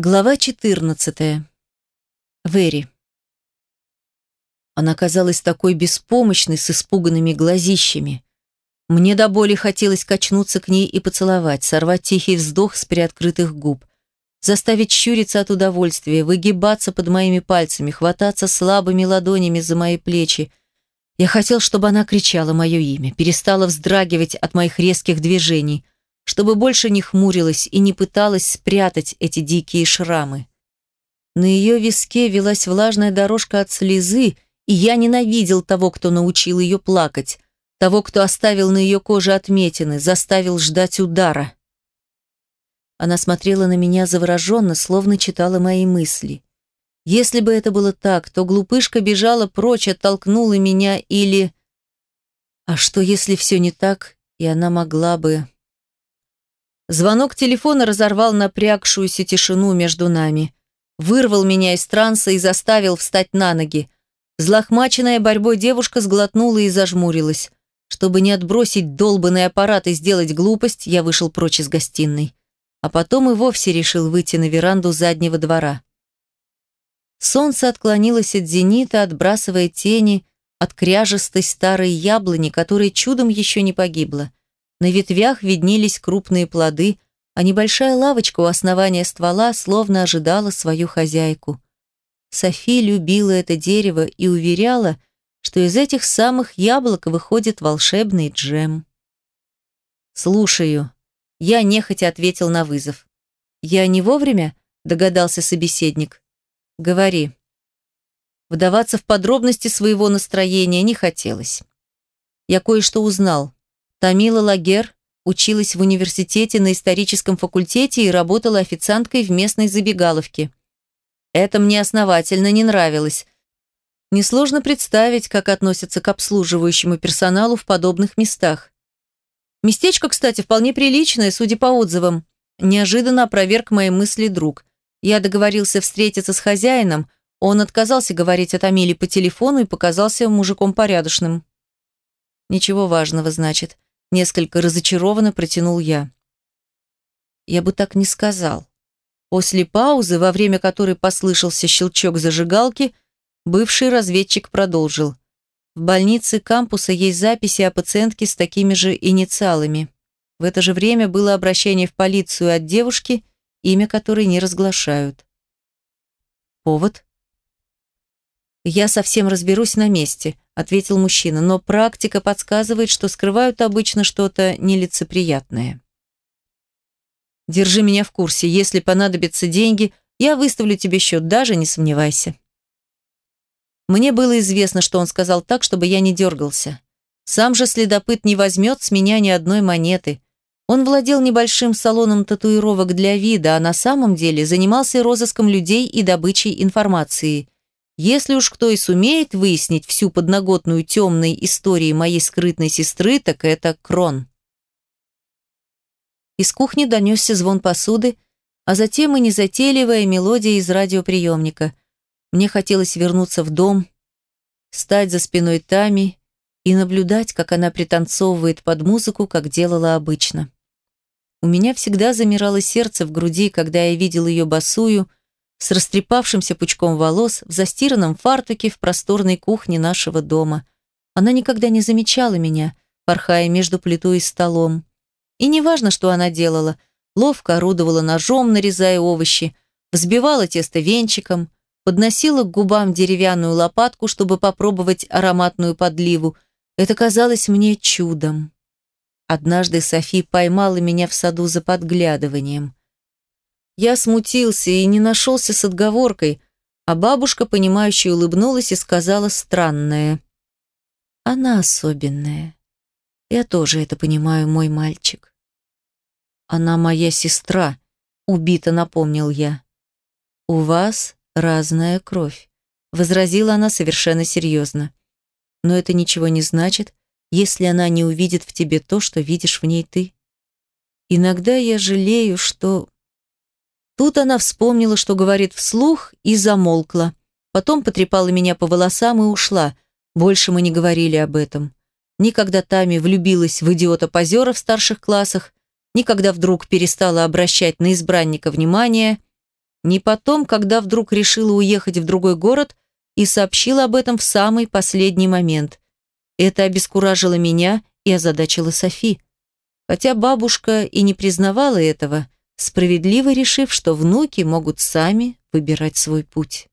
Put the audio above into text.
Глава 14. Вэри. Она казалась такой беспомощной, с испуганными глазищами. Мне до боли хотелось качнуться к ней и поцеловать, сорвать тихий вздох с приоткрытых губ, заставить щуриться от удовольствия, выгибаться под моими пальцами, хвататься слабыми ладонями за мои плечи. Я хотел, чтобы она кричала мое имя, перестала вздрагивать от моих резких движений – чтобы больше не хмурилась и не пыталась спрятать эти дикие шрамы. На ее виске велась влажная дорожка от слезы, и я ненавидел того, кто научил ее плакать, того, кто оставил на ее коже отметины, заставил ждать удара. Она смотрела на меня завороженно, словно читала мои мысли. Если бы это было так, то глупышка бежала прочь, оттолкнула меня или... А что, если все не так, и она могла бы... Звонок телефона разорвал напрягшуюся тишину между нами. Вырвал меня из транса и заставил встать на ноги. Злохмаченная борьбой девушка сглотнула и зажмурилась. Чтобы не отбросить долбанный аппарат и сделать глупость, я вышел прочь из гостиной. А потом и вовсе решил выйти на веранду заднего двора. Солнце отклонилось от зенита, отбрасывая тени от кряжестой старой яблони, которая чудом еще не погибла. На ветвях виднелись крупные плоды, а небольшая лавочка у основания ствола словно ожидала свою хозяйку. Софи любила это дерево и уверяла, что из этих самых яблок выходит волшебный джем. «Слушаю». Я нехотя ответил на вызов. «Я не вовремя?» – догадался собеседник. «Говори». Вдаваться в подробности своего настроения не хотелось. Я кое-что узнал. Тамила Лагер училась в университете на историческом факультете и работала официанткой в местной забегаловке. Это мне основательно не нравилось. Несложно представить, как относятся к обслуживающему персоналу в подобных местах. Местечко, кстати, вполне приличное, судя по отзывам. Неожиданно опроверг мои мысли друг. Я договорился встретиться с хозяином, он отказался говорить о Тамиле по телефону и показался мужиком порядочным. Ничего важного, значит. Несколько разочарованно протянул я. Я бы так не сказал. После паузы, во время которой послышался щелчок зажигалки, бывший разведчик продолжил. В больнице кампуса есть записи о пациентке с такими же инициалами. В это же время было обращение в полицию от девушки, имя которой не разглашают. Повод? Я совсем разберусь на месте, ответил мужчина, но практика подсказывает, что скрывают обычно что-то нелицеприятное. Держи меня в курсе, если понадобятся деньги, я выставлю тебе счет, даже не сомневайся. Мне было известно, что он сказал так, чтобы я не дергался. Сам же следопыт не возьмет с меня ни одной монеты. Он владел небольшим салоном татуировок для вида, а на самом деле занимался розыском людей и добычей информации – если уж кто и сумеет выяснить всю подноготную темной истории моей скрытной сестры, так это Крон. Из кухни донесся звон посуды, а затем и незатейливая мелодия из радиоприемника. Мне хотелось вернуться в дом, стать за спиной Тами и наблюдать, как она пританцовывает под музыку, как делала обычно. У меня всегда замирало сердце в груди, когда я видел ее босую, с растрепавшимся пучком волос, в застиранном фартуке в просторной кухне нашего дома. Она никогда не замечала меня, порхая между плитой и столом. И неважно, что она делала, ловко орудовала ножом, нарезая овощи, взбивала тесто венчиком, подносила к губам деревянную лопатку, чтобы попробовать ароматную подливу. Это казалось мне чудом. Однажды Софи поймала меня в саду за подглядыванием. Я смутился и не нашелся с отговоркой, а бабушка, понимающая, улыбнулась и сказала странное. Она особенная. Я тоже это понимаю, мой мальчик. Она моя сестра, убито напомнил я. У вас разная кровь, возразила она совершенно серьезно. Но это ничего не значит, если она не увидит в тебе то, что видишь в ней ты. Иногда я жалею, что Тут она вспомнила, что говорит вслух, и замолкла. Потом потрепала меня по волосам и ушла. Больше мы не говорили об этом. Никогда Тами влюбилась в идиота-позера в старших классах, никогда вдруг перестала обращать на избранника внимание. Не потом, когда вдруг решила уехать в другой город и сообщила об этом в самый последний момент. Это обескуражило меня и озадачило Софи. Хотя бабушка и не признавала этого, справедливо решив, что внуки могут сами выбирать свой путь.